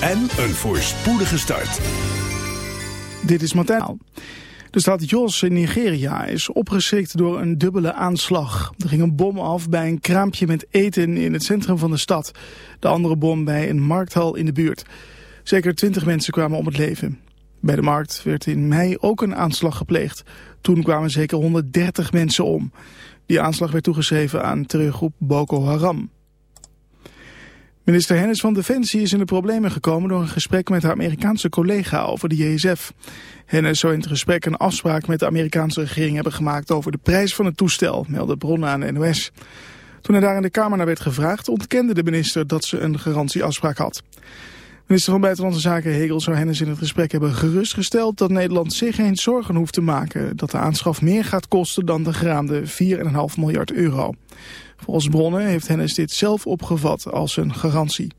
en een voorspoedige start. Dit is Martijn. De stad Jos in Nigeria is opgeschrikt door een dubbele aanslag. Er ging een bom af bij een kraampje met eten in het centrum van de stad. De andere bom bij een markthal in de buurt. Zeker twintig mensen kwamen om het leven. Bij de markt werd in mei ook een aanslag gepleegd. Toen kwamen zeker 130 mensen om. Die aanslag werd toegeschreven aan terreurgroep Boko Haram. Minister Hennis van Defensie is in de problemen gekomen door een gesprek met haar Amerikaanse collega over de JSF. Hennis zou in het gesprek een afspraak met de Amerikaanse regering hebben gemaakt over de prijs van het toestel, melden bronnen aan de NOS. Toen hij daar in de Kamer naar werd gevraagd, ontkende de minister dat ze een garantieafspraak had. Minister van Buitenlandse Zaken Hegel zou Hennis in het gesprek hebben gerustgesteld dat Nederland zich geen zorgen hoeft te maken dat de aanschaf meer gaat kosten dan de geraamde 4,5 miljard euro. Volgens bronnen heeft Hennis dit zelf opgevat als een garantie.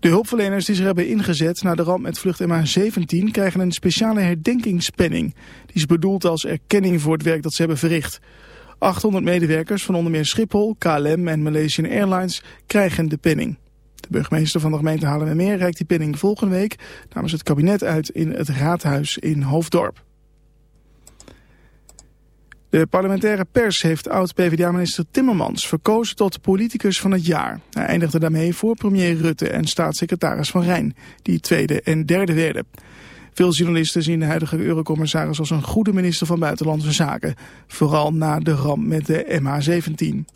De hulpverleners die zich hebben ingezet na de ramp met vlucht MH17 krijgen een speciale herdenkingspenning. Die is bedoeld als erkenning voor het werk dat ze hebben verricht. 800 medewerkers van onder meer Schiphol, KLM en Malaysian Airlines krijgen de penning. De burgemeester van de gemeente Haarlemmermeer reikt die penning volgende week namens het kabinet uit in het raadhuis in Hoofddorp. De parlementaire pers heeft oud-PVDA-minister Timmermans verkozen tot politicus van het jaar. Hij eindigde daarmee voor premier Rutte en staatssecretaris Van Rijn, die tweede en derde werden. Veel journalisten zien de huidige eurocommissaris als een goede minister van Buitenlandse Zaken. Vooral na de ramp met de MH17.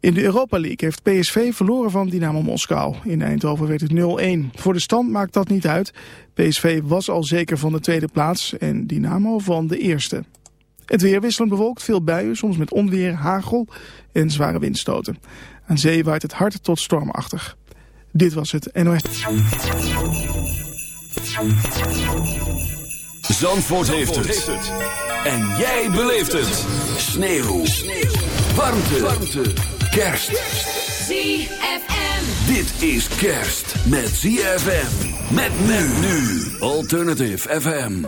In de Europa League heeft PSV verloren van Dynamo Moskou. In Eindhoven werd het 0-1. Voor de stand maakt dat niet uit. PSV was al zeker van de tweede plaats en Dynamo van de eerste. Het weer wisselend bewolkt, veel buien, soms met onweer, hagel en zware windstoten. Aan zee waait het hard tot stormachtig. Dit was het NOS. Zandvoort, heeft, het. En jij beleeft het. Sneeuw. Sneeuw. Warmte. Warmte. Kerst. ZFM. Dit is kerst met ZFM. Met men nu. Alternative FM.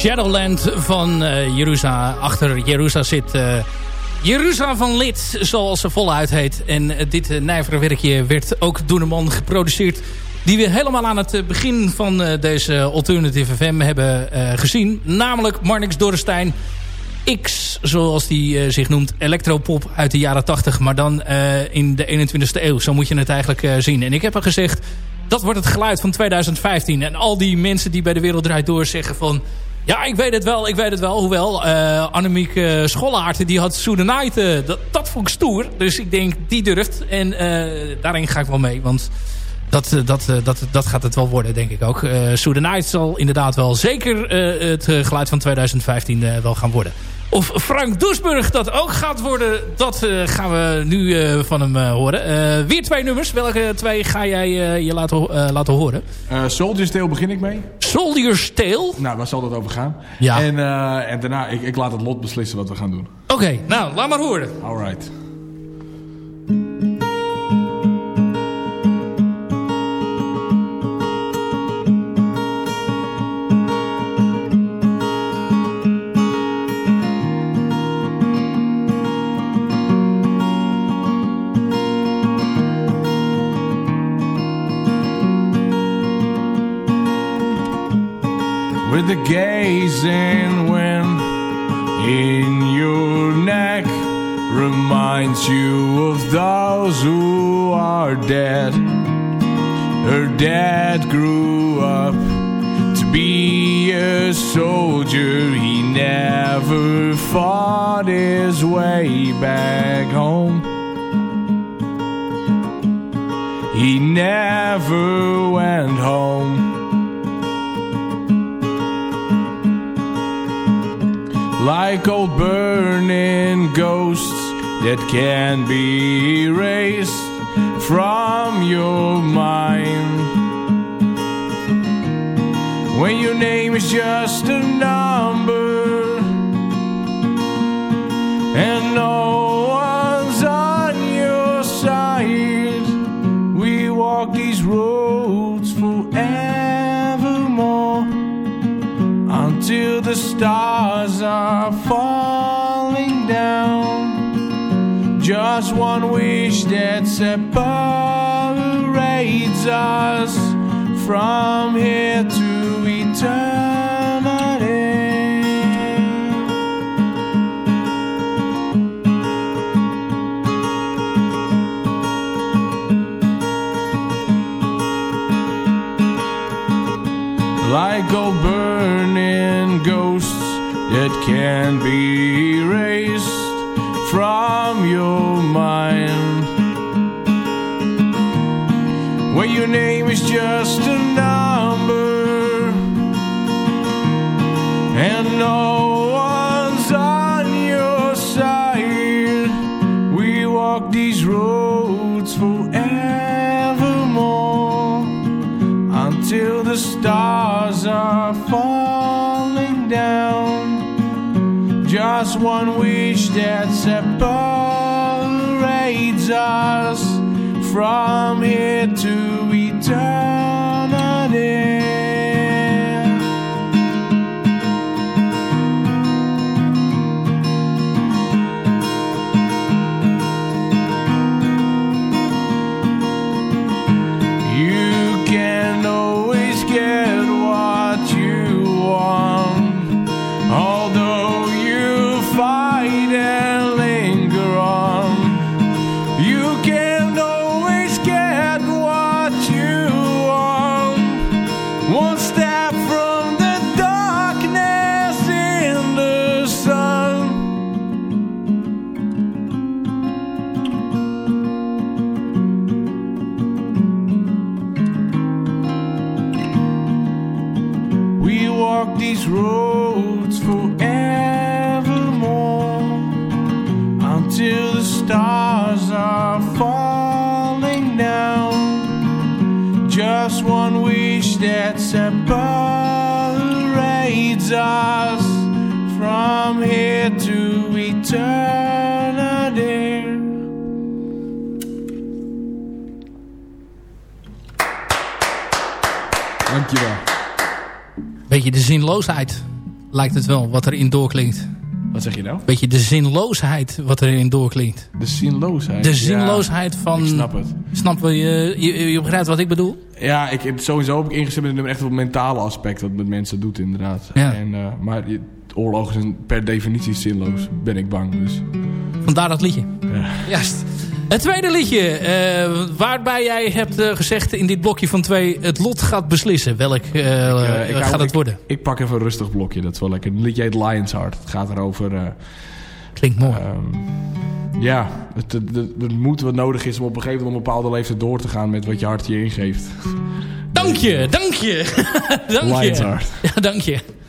Shadowland van uh, Jeruzalem. Achter Jeruzalem zit uh, Jeruzalem van Lid, zoals ze voluit heet. En uh, dit uh, nijvere werkje werd ook door een man geproduceerd... die we helemaal aan het begin van deze Alternative FM hebben gezien. Namelijk Marnix Dorrestein... X, zoals die zich noemt, electropop uit de jaren 80... maar dan in de 21ste eeuw. Zo moet je het eigenlijk zien. En ik heb al gezegd dat wordt het geluid van 2015. En al die mensen die bij de Wereld Draait Door zeggen van... Ja, ik weet het wel, ik weet het wel. Hoewel, uh, Annemiek uh, die had Soedenite. Uh, dat, dat vond ik stoer. Dus ik denk, die durft. En daarin ga ik wel mee. Want dat, dat, dat, dat gaat het wel worden, denk ik ook. Uh, Soedenite zal inderdaad wel zeker het geluid van 2015 wel gaan worden. Of Frank Doesburg dat ook gaat worden, dat uh, gaan we nu uh, van hem uh, horen. weer twee nummers. Welke twee ga jij je laten, laten horen? Soldier's Tale begin ik mee. Soldier's Tale? Nou, waar zal dat over gaan? Ja. En, en daarna, ik, ik laat het lot beslissen wat we gaan doen. Oké, okay, nou, laat maar horen. Alright. the gazing wind in your neck reminds you of those who are dead. Her dad grew up to be a soldier. He never fought his way back home. He never went home. Like old burning ghosts that can be erased from your mind. When your name is just a number and no the stars are falling down. Just one wish that separates us from here to eternity. Like old burning that can be erased from your mind. Where your name is just a number and no just one wish that separates us from here to eternity. Beetje de zinloosheid lijkt het wel wat erin doorklinkt. Wat zeg je nou? Beetje de zinloosheid wat erin doorklinkt. De zinloosheid. De zinloosheid van... Ik snap het. Snap je, je, je begrijpt wat ik bedoel? Ja, ik, heb- sowieso heb ik ingezet met echt op het mentale aspect. Wat met mensen doet inderdaad. Ja. En, eh, maar je- oorlog is een- per definitie zinloos. Ben ik bang. Dus. Vandaar dat liedje. Ja. Juist. Het tweede liedje, eh, waarbij jij hebt eh, gezegd in dit blokje van twee... het lot gaat beslissen. Welk ik gaat het worden? Ik pak even een rustig blokje. Dat is wel lekker. Het liedje heet Lions Heart. Het gaat erover... Klinkt mooi. Ehm, ja, het, het, moet wat nodig is om op een gegeven moment een bepaalde leeftijd door te gaan met wat je hart je ingeeft. dank je, dank je. dank Lions je. Heart. Ja, dank je.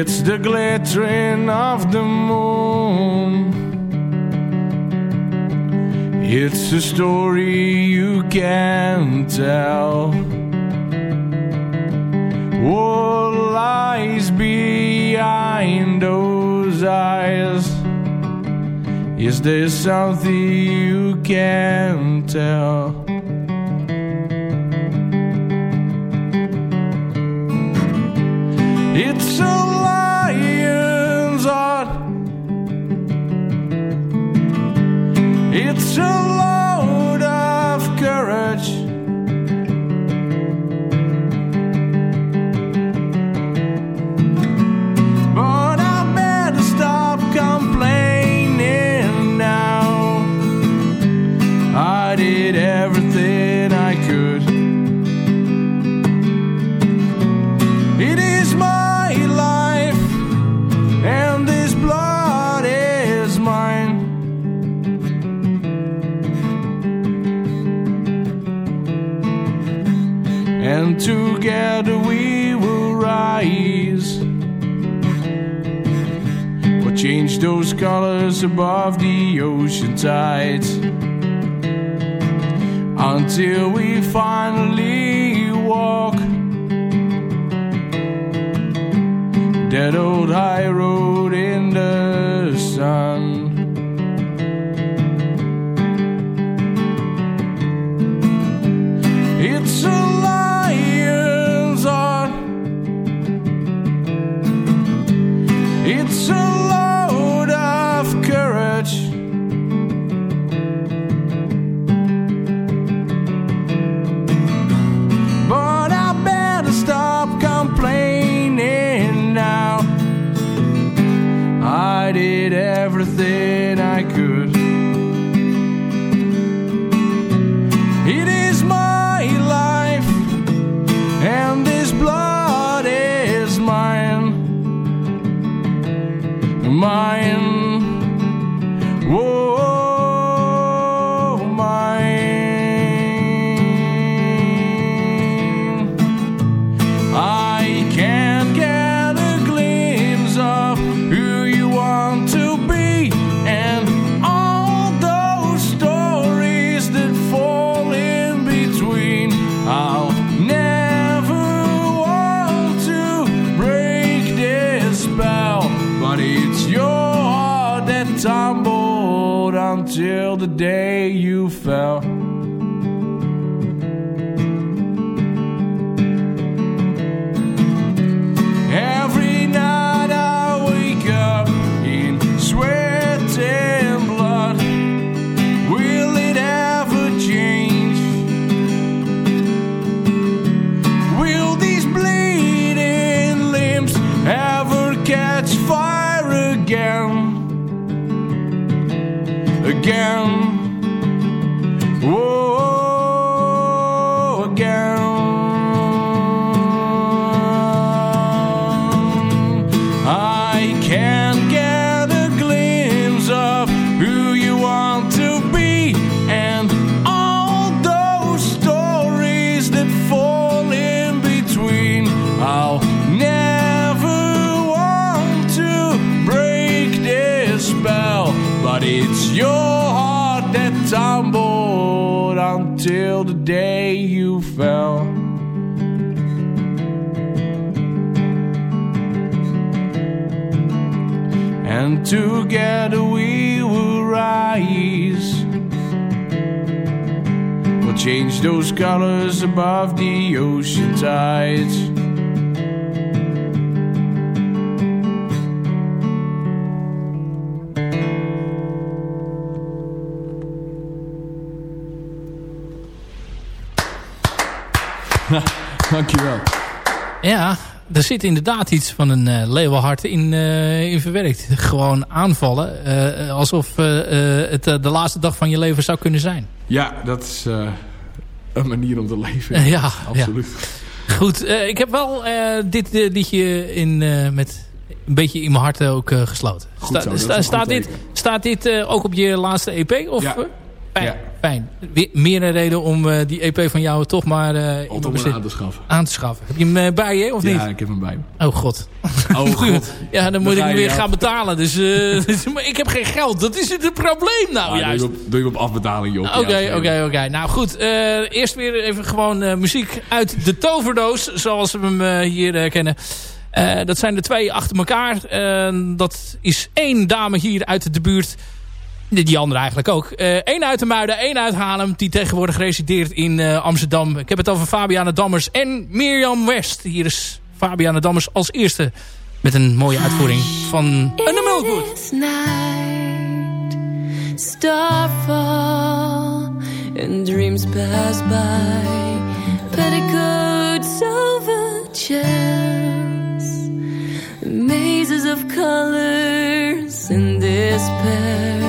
It's the glittering of the moon. It's a story you can tell. What lies behind those eyes? Is there something you can tell? show those colors above the ocean tides. Until we finally catch fire again? Again. Change those colors above the ocean tides. Dankjewel. Ja, er zit inderdaad iets van een uh, leeuwenhart in, uh, in verwerkt. Gewoon aanvallen. Uh, alsof het de laatste dag van je leven zou kunnen zijn. Ja, dat is een manier om te leven. ja, absoluut. Ja. Goed, ik heb wel dit liedje in, met een beetje in mijn hart ook gesloten. Sta, staat, dit, staat dit ook op je laatste EP? Of, ja. Fijn, Ja. fijn. Weer- Meer een reden om eh, die EP van jou toch maar Om hem bezit aan te schaffen. aan te schaffen. Heb je hem eh, bij je of Ja, niet? ik heb hem bij me. Oh god. Oh god. Ja, dan moet ik hem weer af. gaan betalen. Dus, dus- maar ik heb geen geld. Dat is het probleem nou Ah, juist. doe, je op, doe je op afbetaling, joh. Oké, Ja, oké, oké. Nou goed, eerst weer even gewoon muziek uit de toverdoos, zoals we hem hier kennen. Dat zijn de twee achter elkaar. Dat is één dame hier uit de buurt. Die andere eigenlijk ook. Eén uit de Muiden, één uit Haarlem. Die tegenwoordig resideert in eh, Amsterdam. Ik heb het over Fabiana Dammers en Mirjam West. Hier is Fabiana Dammers als eerste. Met een mooie uitvoering van Milkwood. This night, starfall and dreams pass by. Petticoats over chairs, mazes of colors and despairs.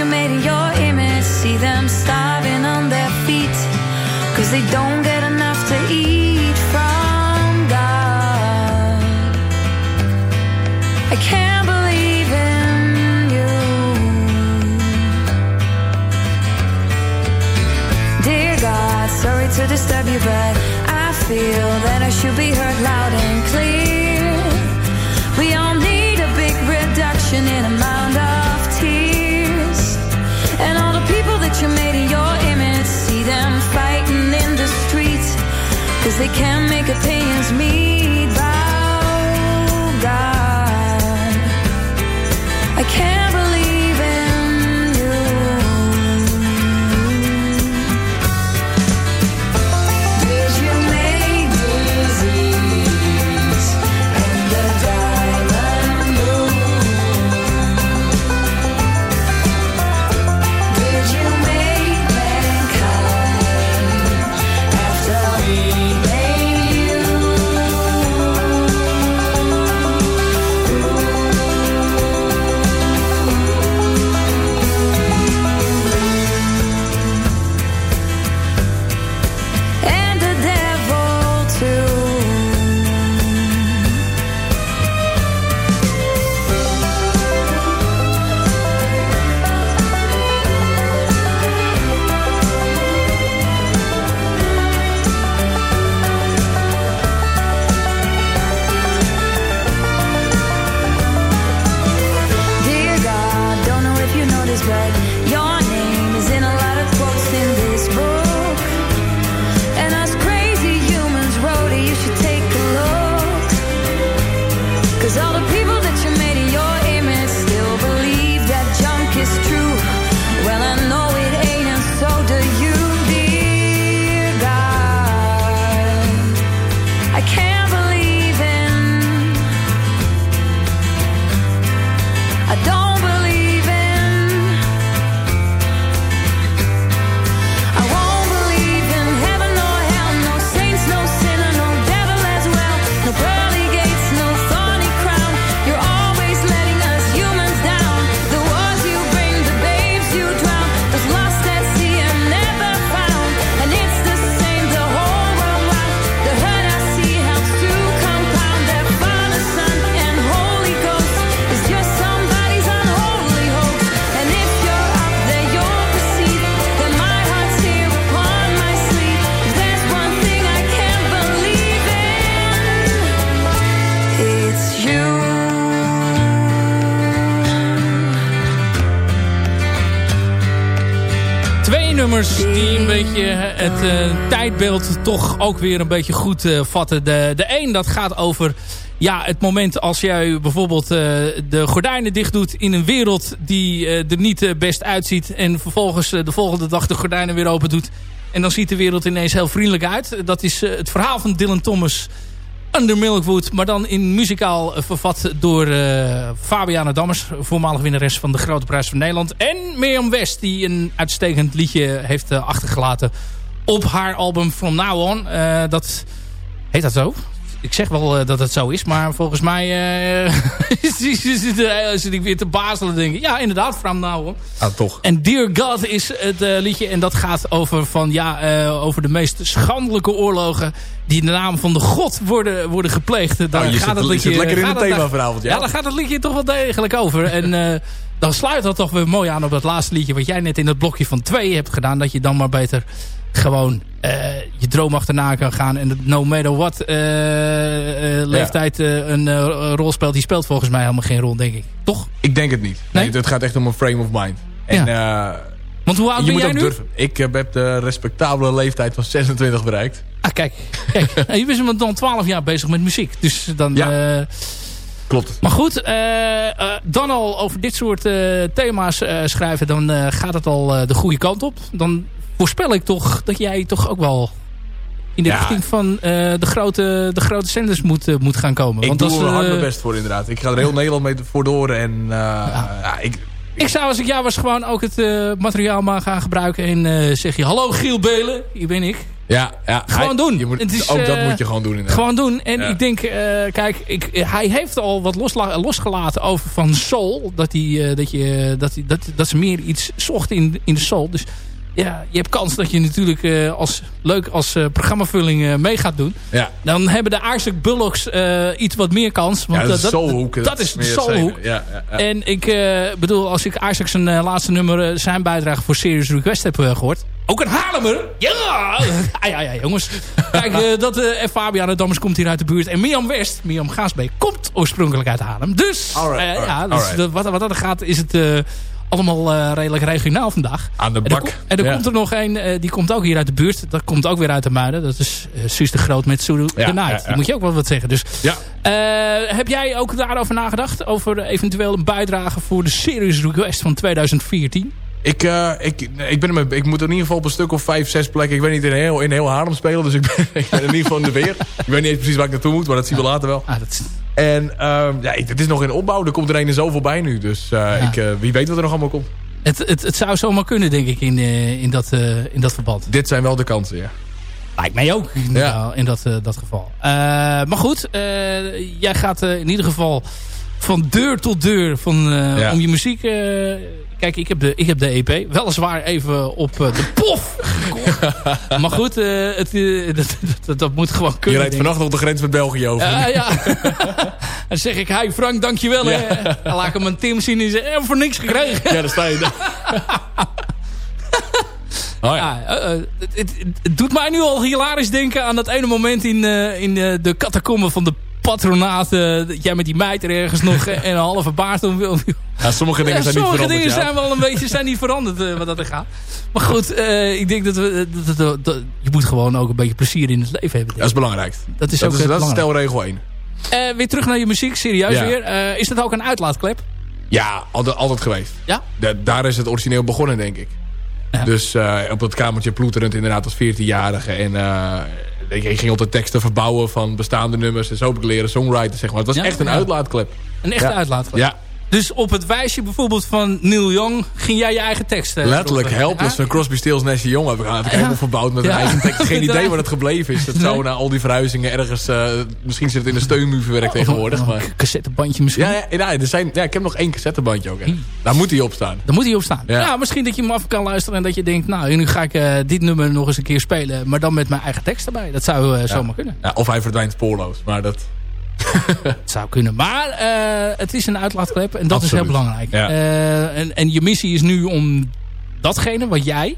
you made in your image. See them starving on their feet, cause they don't get enough to eat from God. I can't believe in you. Dear God, sorry to disturb you, but I feel that I should be heard they can't make a pay ends. Het eh, tijdbeeld toch ook weer een beetje goed eh, vatten. De, de een dat gaat over ja, het moment als jij bijvoorbeeld eh, de gordijnen dicht doet in een wereld die er niet best uitziet. En vervolgens de volgende dag de gordijnen weer open doet. En dan ziet de wereld ineens heel vriendelijk uit. Dat is het verhaal van Dylan Thomas Under Milkwood. Maar dan in muzikaal vervat door eh Fabiana Dammers. Voormalig winnares van de Grote Prijs van Nederland. En Mirjam West die een uitstekend liedje heeft achtergelaten op haar album From Now On. Eh, dat heet dat zo? Ik zeg wel eh, dat het zo is, maar volgens mij eh, zit, ik weer te bazelen denken. Ja, inderdaad, From Now On. Ah, toch. En Dear God is het liedje. En dat gaat over, van, ja, over de meest schandelijke oorlogen... die in de naam van de God worden, worden gepleegd. Daar Nou, je gaat zit- het je liedje, lekker in het thema vanavond, ja. Ja, daar gaat het liedje toch wel degelijk over. En dan sluit dat toch weer mooi aan op dat laatste liedje... wat jij net in het blokje van twee hebt gedaan. Dat je dan maar beter gewoon eh, je droom achterna kan gaan. En dat no matter what eh, eh, leeftijd een rol speelt... die speelt volgens mij helemaal geen rol, denk ik. Toch? Ik denk het niet. Nee, Nee? het gaat echt om een frame of mind. En Want hoe oud je ben moet jij ook nu? durven. Ik heb de respectabele leeftijd van 26 bereikt. Ah, kijk. kijk. je bent dan 12 jaar bezig met muziek. Dus dan... Ja. Klopt. maar goed, dan al over dit soort thema's schrijven... dan gaat het al de goede kant op. Dan voorspel ik toch dat jij toch ook wel... in de Ja. richting van eh, de, grote, de grote zenders moet, eh, moet gaan komen. Ik Want doe er hard eh, mijn best voor inderdaad. Ik ga er heel Nederland mee voor door. En ja, ik, Ik zou als ik jou was gewoon ook het eh, materiaal maar gaan gebruiken. En zeg je, hallo Giel Belen, hier ben ik. ja, ja, Gewoon hij- doen. Je moet, Het is, ook dat moet je gewoon doen inderdaad. Gewoon doen. En Ja. ik denk, kijk, ik, hij heeft al wat losla- losgelaten over van soul. Dat, hij, dat, je, dat, dat, dat ze meer iets zocht in, in de soul. Dus ja, je hebt kans dat je natuurlijk eh, als, leuk als eh, programmavulling eh, mee gaat doen. Ja, Dan hebben de Isaac Bullocks iets wat meer kans. Want ja dat is eh, soulhoek. dat is de soulhoek. Ja, ja, ja. En ik bedoel, als ik Isaac zijn laatste nummer, zijn bijdrage voor Serious Request heb eh, gehoord. ook een Haarlemmer. Ja, ah, ja, ja, jongens. Kijk, dat eh Fabian Dammers komt hier uit de buurt. En Mirjam West, Mirjam Gaasbeek, komt oorspronkelijk uit Haarlem. Dus, Alright, ja, alright, dus alright. dat- wat, wat dat gaat, is het allemaal eh, redelijk regionaal vandaag. Aan de En er, bak. en er Ja. komt er nog een, eh, die komt ook hier uit de buurt. Dat komt ook weer uit de Muiden. Dat is Suus de Groot met Sue Ja, the Night. ja, moet je ook wel wat zeggen. Dus heb jij ook daarover nagedacht? Over eventueel een bijdrage voor de Serious Request van 2014? Ik, ik, ik, ben ik moet in ieder geval op een stuk of vijf, zes plekken. Ik weet niet in heel, in heel Haarlem spelen. Dus ik ben, ik ben in ieder geval in de weer. Ik weet niet eens precies waar ik naartoe moet. Maar dat zien we later wel. Ah, dat is, En ehm, ja, het is nog in opbouw. Er komt er een en zo voorbij nu. Dus eh, ik, eh, wie weet wat er nog allemaal komt. het, het, het zou zomaar kunnen, denk ik, in, eh, in, dat, in dat verband. Dit zijn wel de kansen, ja. Lijkt mij ook in, Ja. in dat, dat geval. Maar goed, jij gaat in ieder geval van deur tot deur van, eh, Ja. om je muziek... eh, kijk, ik heb, de, ik heb de EP. Weliswaar even op eh, de pof maar goed, het, dat, dat, dat moet gewoon Je kunnen. rijdt denk ik. vannacht op de grens met België over. Ja, ja. Dan zeg ik, hi Frank, dankjewel. Hè. Dan laat ik hem een Tim zien en zeg, voor niks gekregen. Ja, daar sta je. daar. oh ja. Ja, het, het, het doet mij nu al hilarisch denken aan dat ene moment in, in de catacomben van de patronaat. eh, dat jij met die meid er ergens nog eh, en een halve baard om wil. Ja, sommige dingen zijn niet sommige veranderd. dingen ja. zijn wel een beetje zijn niet veranderd eh, wat dat er gaat. Maar goed, eh, ik denk dat, we, dat, dat- dat- je moet gewoon ook een beetje plezier in het leven hebben. Dat is belangrijk. Dat is Dat ook is, eh, dat is stelregel 1. Eh, weer terug naar je muziek, serieus Ja. weer. Eh, is dat ook een uitlaatklep? Ja, altijd, altijd geweest. Ja? Da- daar is het origineel begonnen, denk ik. Ja. Dus eh, op dat kamertje ploeterend inderdaad als 14-jarige. En eh, ik, ik ging altijd teksten verbouwen van bestaande nummers. En zo heb ik leren songwriten, zeg maar. Het was echt een uitlaatklep. Een echte uitlaatklep. Ja, Dus op het wijsje bijvoorbeeld van Neil Young ging jij je eigen teksten... letterlijk erop- Helpless Ja? van Crosby, Stills, Nash Young heb ik, heb ik helemaal verbouwd met een eigen tekst. Geen idee waar het gebleven is. Dat Nee. zou na al die verhuizingen ergens... eh, misschien zit het in een steunmuur verwerkt tegenwoordig. Maar... een cassettebandje misschien. Ja, ja, er zijn, ja, ik heb nog één cassettebandje ook. Hè. Daar moet hij op staan. Daar moet hij op staan. Ja. Ja. misschien dat je hem af kan luisteren en dat je denkt... nou, nu ga ik eh, dit nummer nog eens een keer spelen... maar dan met mijn eigen tekst erbij. Dat zou eh, zomaar kunnen. Ja, of hij verdwijnt spoorloos. Maar dat... Het zou kunnen. Maar eh, het is een uitlaatklep en dat is heel belangrijk. Ja. Eh, en, en je missie is nu om datgene wat jij...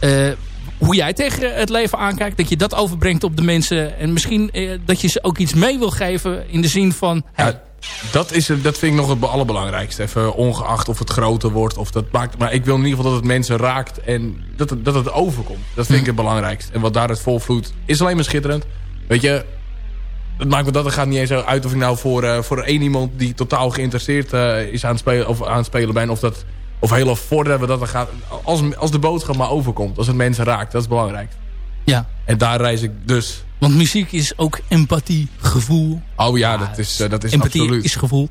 eh, hoe jij tegen het leven aankijkt, dat je dat overbrengt op de mensen. En misschien dat je ze ook iets mee wil geven in de zin van... hey, Ja, dat, is, dat vind ik nog het allerbelangrijkste. Even ongeacht of het groter wordt. Of dat maakt, maar ik wil in ieder geval dat het mensen raakt. En dat het, dat het overkomt. Dat vind ik het belangrijkste. En wat daaruit volvloeit is alleen maar schitterend. Weet je, het maakt me dat het gaat niet eens uit of ik nou voor, eh, voor één iemand die totaal geïnteresseerd eh, is aan het spelen, of aan het spelen ben. Of dat of heel vorderen dat er gaat. Als, als de boodschap maar overkomt. Als het mensen raakt. Dat is belangrijk. ja, En daar reis ik dus. Want muziek is ook empathie, gevoel. Oh ja, dat is, eh, dat is Empathie absoluut. is gevoel.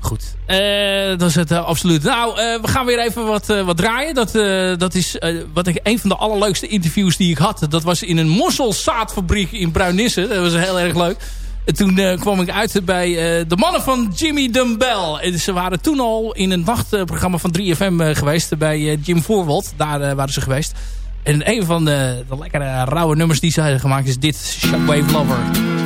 Goed. Eh, dat is het eh, absoluut. Nou, we gaan weer even wat, wat draaien. Dat, dat is wat ik, een van de allerleukste interviews die ik had. Dat was in een mosselzaadfabriek in Bruinisse. Dat was heel erg leuk. En toen kwam ik uit bij de mannen van Jimmy Dumbbell. En ze waren toen al in een nachtprogramma van 3FM eh, geweest. Bij Jim Voorwald. Daar waren ze geweest. En een van de, de lekkere rauwe nummers die ze hadden gemaakt is dit. Shockwave Lover.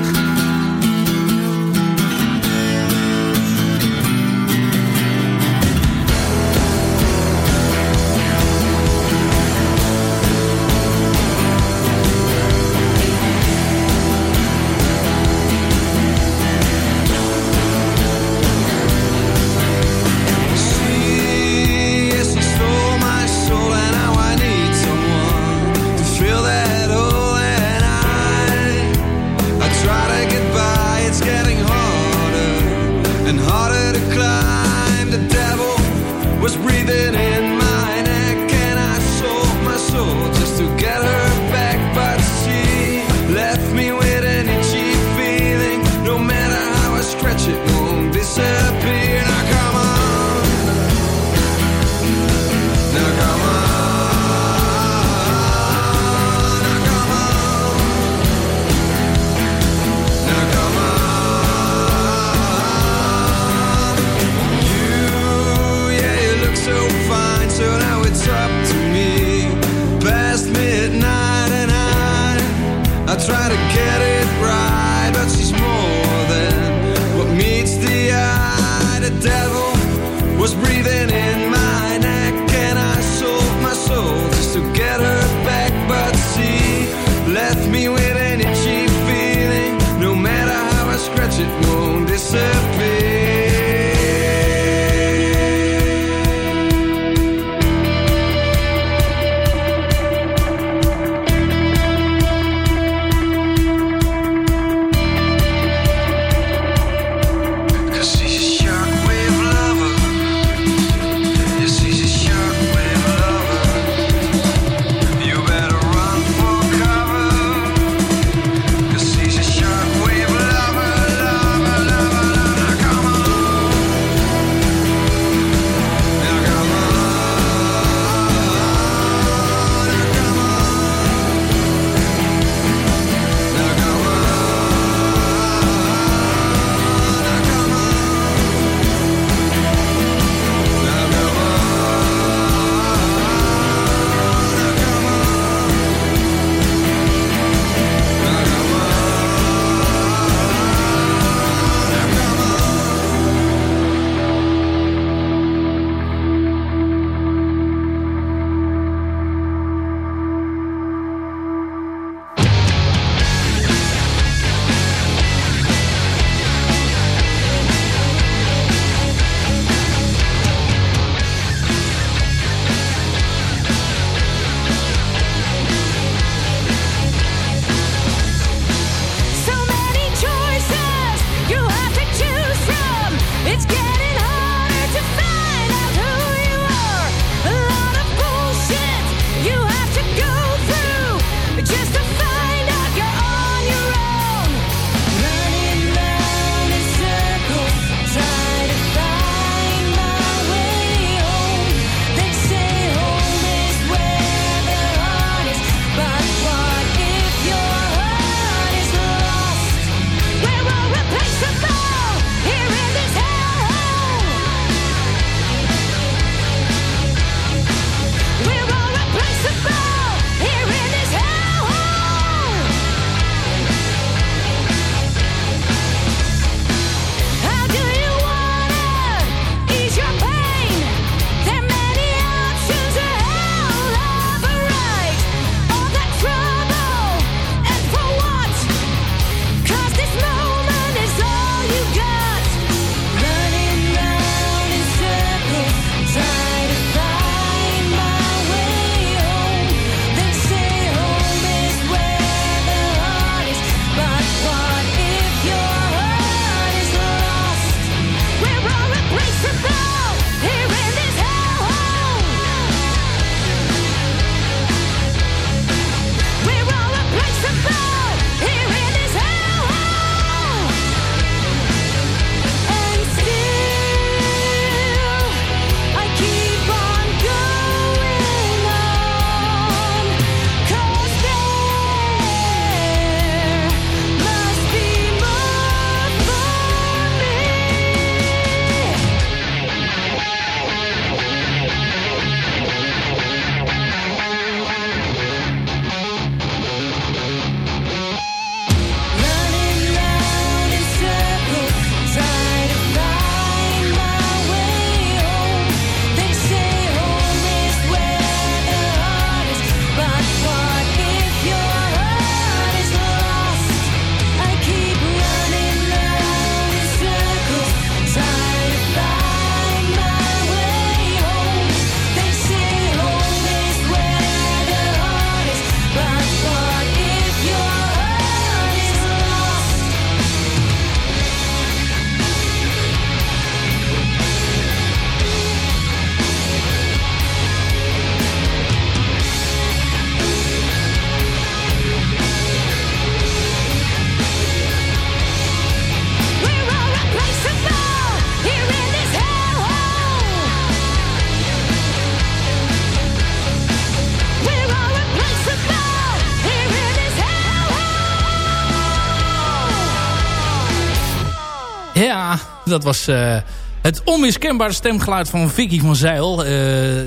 Dat was uh, het onmiskenbare stemgeluid van Vicky van Zeil. Uh,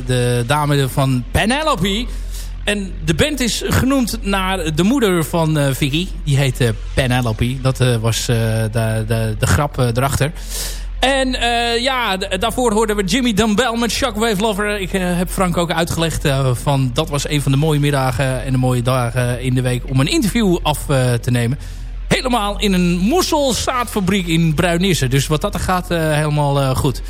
de dame van Penelope. En de band is genoemd naar de moeder van uh, Vicky. Die heet Penelope. Dat was de, de, de grap erachter. En ja, daarvoor hoorden we Jimmy Dumbell met Shockwave Lover. Ik heb Frank ook uitgelegd van dat was een van de mooie middagen en de mooie dagen in de week om een interview af te nemen. Helemaal in een moesselzaadfabriek in Bruinisse. Dus wat dat gaat, helemaal goed.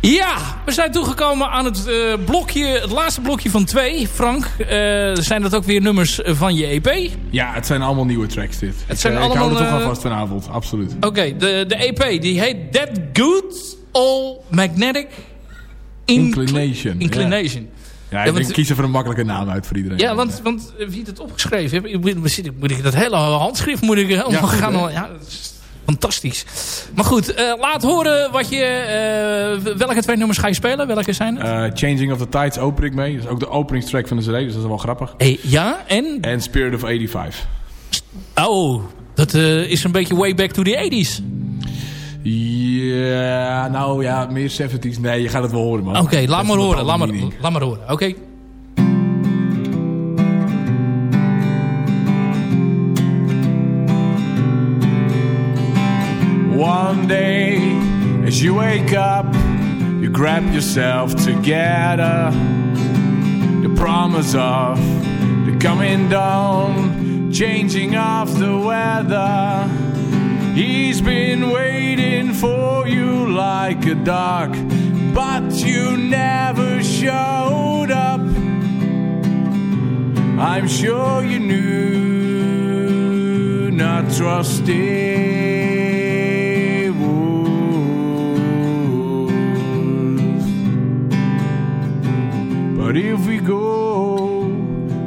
Ja, we zijn toegekomen aan het uh, blokje, het laatste blokje van twee. Frank, uh, zijn dat ook weer nummers van je EP? Ja, het zijn allemaal nieuwe tracks dit. Het zijn ik, allemaal, ik hou er toch alvast vanavond, absoluut. Oké, okay, de, de EP die heet That Good All Magnetic Inclination. Inclination. Ja. Ik kies er een makkelijke naam uit voor iedereen. Ja, want, want wie het opgeschreven heeft, moet, moet ik dat hele handschrift moet ik helemaal ja, gaan. Ja, fantastisch. Maar goed, uh, laat horen wat je, uh, welke twee nummers ga je spelen? Welke zijn het? Uh, Changing of the Tides open ik mee. Dat is ook de openingstrack van de CD, dus dat is wel grappig. Hey, ja, en? En Spirit of 85. Oh, dat is een beetje way back to the 80s. Ja, nou ja, meer 70s. Nee, je gaat het wel horen, man. Oké, okay, laat, maar horen, laat, maar, laat maar horen. Oké. Okay. One day, as you wake up, you grab yourself together. The promise of the coming dawn, changing of the weather. He's been waiting for you like a dog, but you never showed up. I'm sure you knew not trusting. But if we go,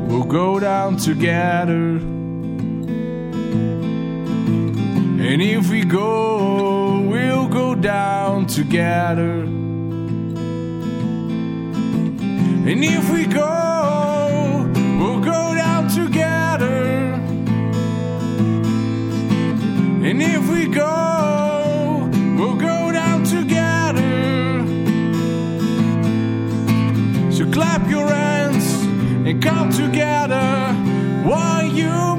we'll go down together. And if we go, we'll go down together. And if we go, we'll go down together. And if we go, we'll go down together. So clap your hands and come together. One human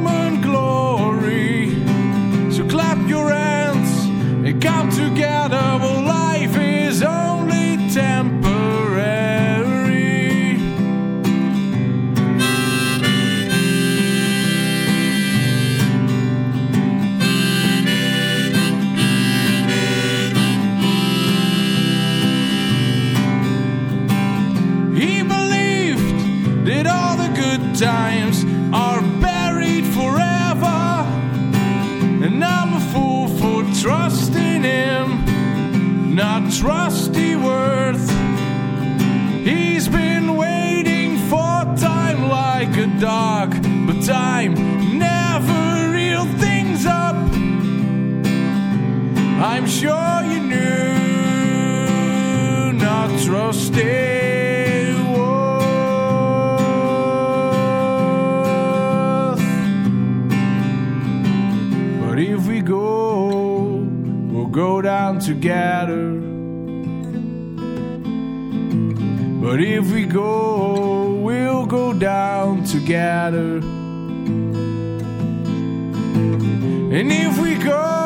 worth. But if we go, we'll go down together. But if we go, we'll go down together. And if we go,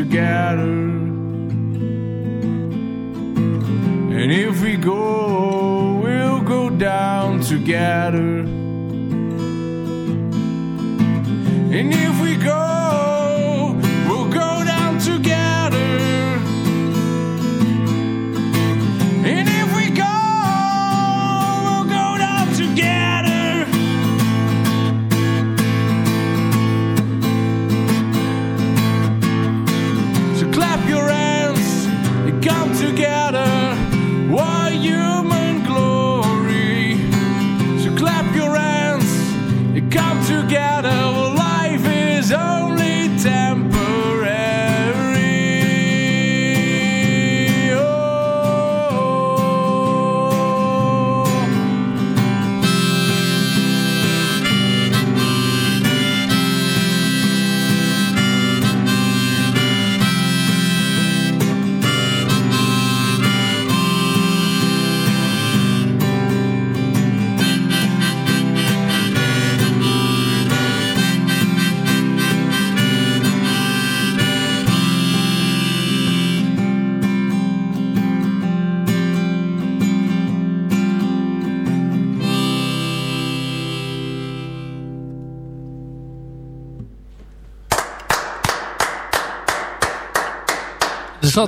go down together. And if we go, we'll go down together.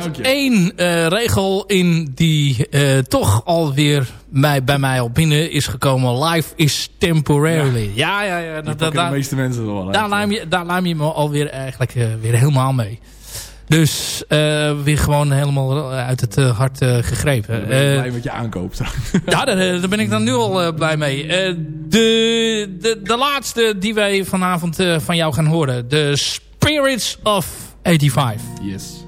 Zat één eh, regel in die eh, toch alweer mij, bij mij al binnen is gekomen. Life is temporarily. Ja, ja, ja. Dat dat- daar- de meeste mensen wel daar, laam je, daar laam je me alweer eigenlijk eh, weer helemaal mee. Dus weer gewoon helemaal uit het hart gegrepen. Ik ben blij met je aankoop. ja, daar, daar ben ik dan nu al blij mee. De, de, de laatste die wij vanavond van jou gaan horen. The Spirits of 85. Yes.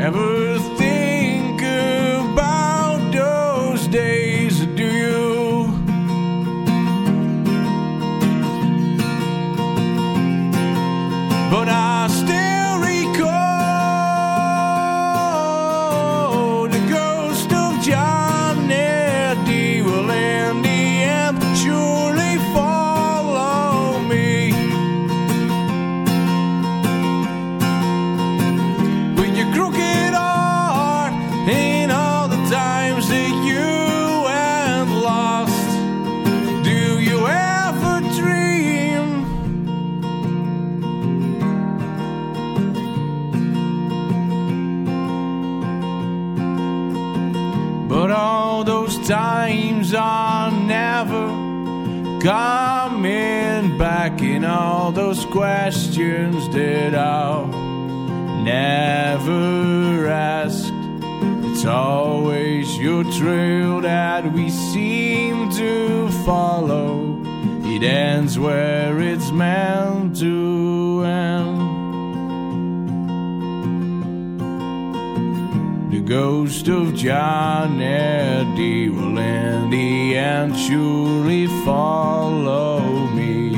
Ever coming back in all those questions that I'll never ask. It's always your trail that we seem to follow. It ends where it's meant to end. The ghost of John Eddie will in end surely follow me.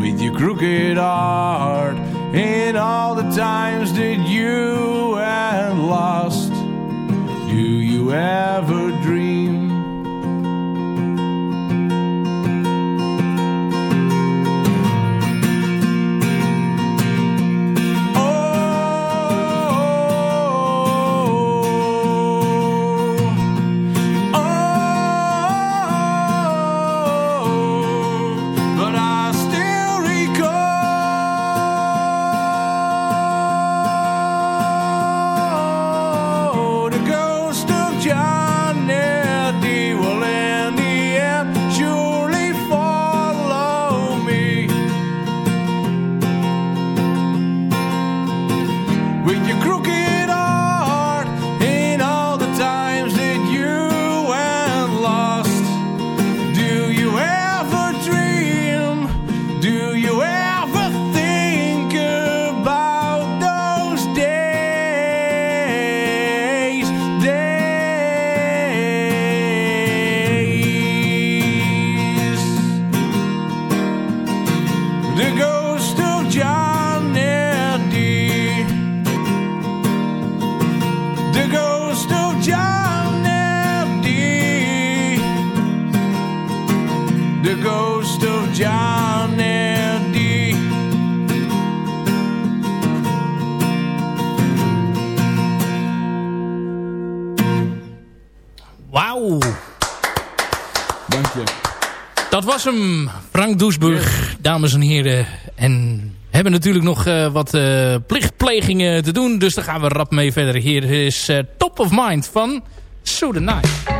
With your crooked heart in all the times that you had lost, do you ever natuurlijk nog eh, wat eh, plichtplegingen te doen. Dus daar gaan we rap mee verder. Hier is eh, Top of Mind van So The Night.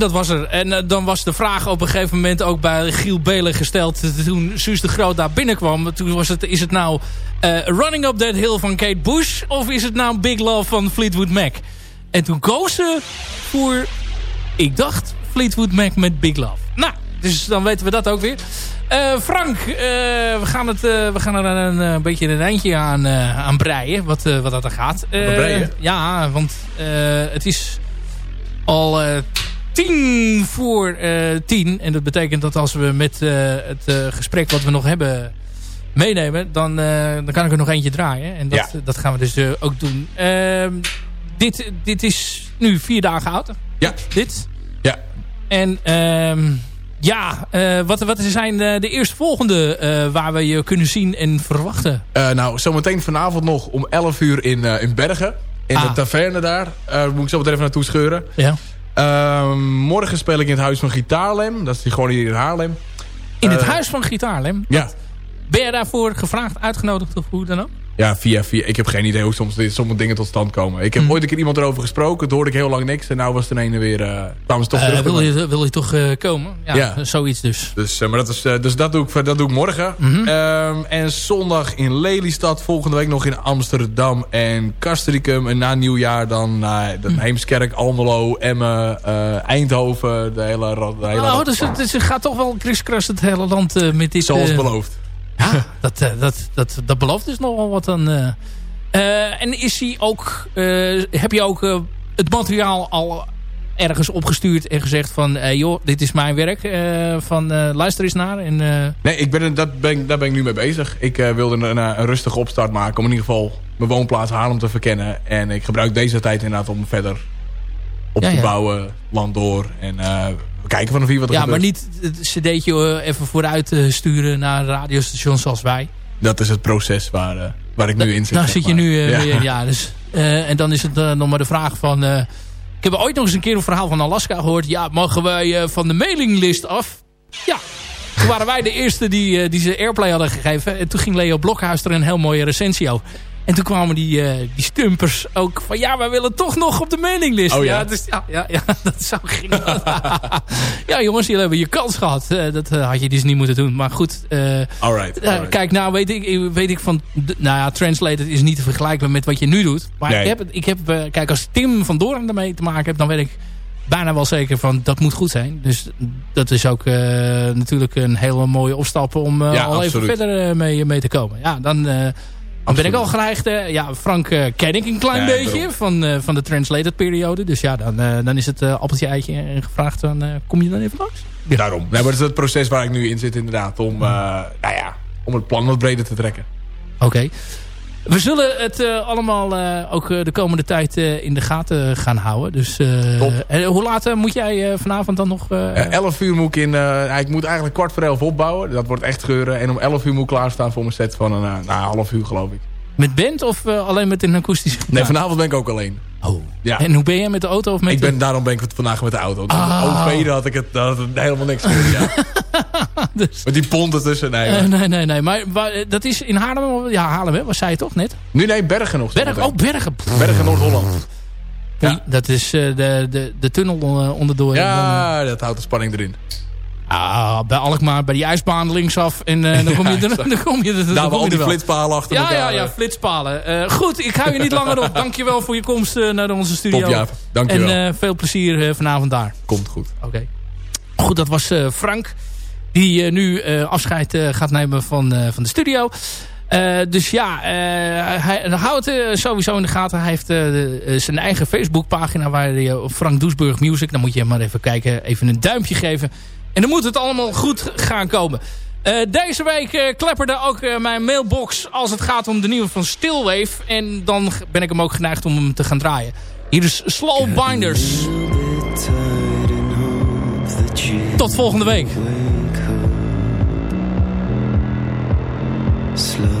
Dat was er. En eh, dan was de vraag op een gegeven moment ook bij Giel Belen gesteld. Toen Suus de Groot daar binnenkwam. Toen was het, is het nou eh, Running Up That Hill van Kate Bush? Of is het nou Big Love van Fleetwood Mac? En toen koos ze voor, ik dacht, Fleetwood Mac met Big Love. Nou, dus dan weten we dat ook weer. Eh, Frank, we, gaan het, we gaan er een, een beetje een eindje aan, aan breien. Wat, wat dat er gaat. Breien? Ja, want het is al tien voor eh, tien. En dat betekent dat als we met eh, het eh, gesprek wat we nog hebben meenemen... Dan, dan kan ik er nog eentje draaien. En dat, Ja. dat gaan we dus ook doen. Ehm, dit, dit is nu vier dagen oud. Ja. Dit. Ja. En ehm, ja, wat, wat zijn de, de eerstvolgende waar we je kunnen zien en verwachten? Nou, zometeen vanavond nog om 11 uur in, in Bergen. In Ah. de taverne daar. Moet ik zo meteen even naartoe scheuren. Ja. Ehm, morgen speel ik in het Huis van Gitaarlem. Dat is gewoon hier in Haarlem. In het Eh, huis van Gitaarlem. Ja. Ben je daarvoor gevraagd, uitgenodigd of hoe dan ook? Ja, via, via. Ik heb geen idee hoe soms dit- sommige dingen tot stand komen. Ik heb Mhm. ooit een keer iemand erover gesproken. Toen hoorde ik heel lang niks. En nou was het ene weer... eh kwamen ze toch terug. wil, je, wil je toch eh, komen? Ja, Ja. zoiets dus. Dus, maar dat, is, dus dat, doe ik, dat doe ik morgen. Mhm. Ehm, en zondag in Lelystad. Volgende week nog in Amsterdam en Castricum. En na nieuwjaar dan naar Mhm. Heemskerk, Almelo, Emmen, Eindhoven. De hele, de hele Oh, dus het, dus het gaat toch wel kriskras het hele land met dit... Zoals beloofd. Ja, dat, eh, dat, dat, dat belooft dus nogal wat dan. eh. Eh, en is hij ook, heb je ook het materiaal al ergens opgestuurd en gezegd van... joh, dit is mijn werk, van luister eens naar. En, Nee, ik ben, dat ben, daar ben ik nu mee bezig. Ik wilde een, een, rustige opstart maken. Om in ieder geval mijn woonplaats Haarlem te verkennen. En ik gebruik deze tijd inderdaad om verder op Ja, te ja. bouwen. Land door. En kijken vanaf hier wat er ja, gebeurt. maar niet het cd'tje eh, even vooruit eh, sturen naar radiostations zoals wij. Dat is het proces waar, eh, waar ik nu in zit. Daar zeg zit je maar. nu Ja. in, ja. Dus, en dan is het nog maar de vraag van... ik heb ooit nog eens een keer een verhaal van Alaska gehoord. Ja, mogen wij van de mailinglist af? Ja. Toen waren wij de eerste die, die ze airplay hadden gegeven. En toen ging Leo Blokhuis er een heel mooie recensie over. En toen kwamen die, eh, die stumpers ook van... Ja, wij willen toch nog op de mailinglist. Oh, ja? dus, ja, ja, ja, dat zou ging ja, jongens, jullie hebben je kans gehad. Eh, dat eh, had je dus niet moeten doen. Maar goed, Alright. ja, alright. kijk, nou weet ik, weet ik van... Nou ja, Translated is niet te vergelijken met wat je nu doet. Maar Nee. ik heb, ik heb kijk, als Tim van Doorn ermee te maken heeft... dan weet ik bijna wel zeker van dat moet goed zijn. Dus dat is ook natuurlijk een hele mooie opstap... om Ja, al even verder mee, mee te komen. Ja, dan... dan ben ik al geneigd. eh, ja, Frank eh, ken ik een klein Ja, beetje daarom. van, eh, van de translated periode. Dus ja, dan, dan is het appeltje eitje en gevraagd eh, kom je dan even langs? Daarom. Nee, maar dat is het proces waar ik nu in zit inderdaad. Om, nou ja, om het plan wat breder te trekken. Oké. We zullen het eh, allemaal eh, ook eh, de komende tijd in de gaten gaan houden. Dus en hoe laat moet jij vanavond dan nog... eh, Eh 11 uur moet ik in... ik moet eigenlijk kwart voor 11 opbouwen. Dat wordt echt geuren. En om 11 uur moet ik klaarstaan voor mijn set van een nou, half uur geloof ik. met band of alleen met een akoestische gitaar? Nee, vanavond ben ik ook alleen. Oh. Ja. En hoe ben je met de auto of met Ik de- ben, daarom ben ik vandaag met de auto. Want Ah. OV had ik het, daar had het helemaal niks voor. Ja. Dus- Met die pont ertussen. Nee, Eh, nee, nee, nee. Maar eh, dat is in Haarlem? Ja, Haarlem, hè? Wat zei je toch net? nu nee, Bergen nog. Bergen. Oh, Bergen. Pff, Bergen, Noord-Holland. Ja. Dat is eh, de, de, de tunnel onderdoor. Ja, dat houdt de spanning erin. Ah, bij Alkmaar, bij die ijsbaan linksaf. En eh, dan kom je er, dan kom je er, Daar je al die flitspalen achter Ja, elkaar. ja, ja, eh, flitspalen. Eh, goed, ik hou je niet langer op. Dankjewel voor je komst naar onze studio. Top, Jaap. Dankjewel. En veel plezier vanavond daar. Komt goed. Oké. Goed, dat was Frank. Die nu afscheid gaat nemen van, van de studio. Dus ja, hij houdt het sowieso in de gaten. Hij heeft de- zijn eigen Facebookpagina waar hij Frank Doesburg Music. Dan moet je maar even kijken, even een duimpje geven. En dan moet het allemaal goed gaan komen. Eh, deze week eh, klepperde ook eh, mijn mailbox als het gaat om de nieuwe van Stillwave. En dan ben ik hem ook geneigd om hem te gaan draaien. Hier is Slow Binders. Tot volgende week. Slow